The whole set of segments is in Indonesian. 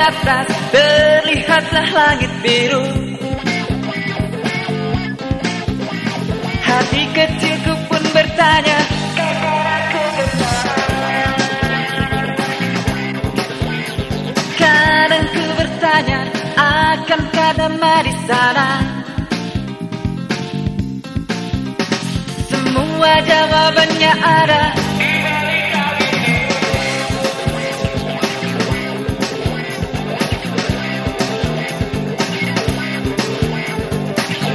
atas terlihatlah langit biru. Hati kecilku pun bertanya Kadang ku bertanya akan kadama di sana? Semua jawabannya ada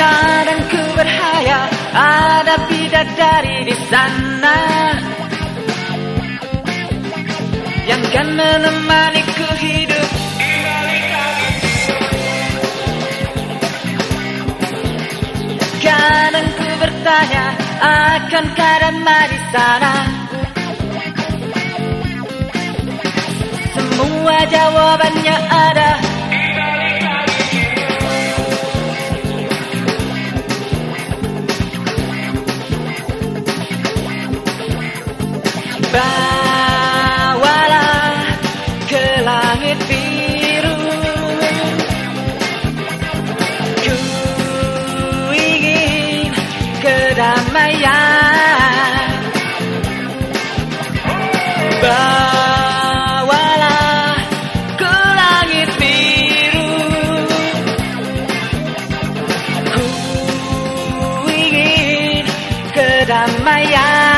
Kadang ku berhayal ada bidadari di sana. Yang kan menemaniku hidup. Kadang ku bertanya akan karama di sana? Semua jawabannya kedamaian Bawalah ke langit biru. Ku ingin kedamaian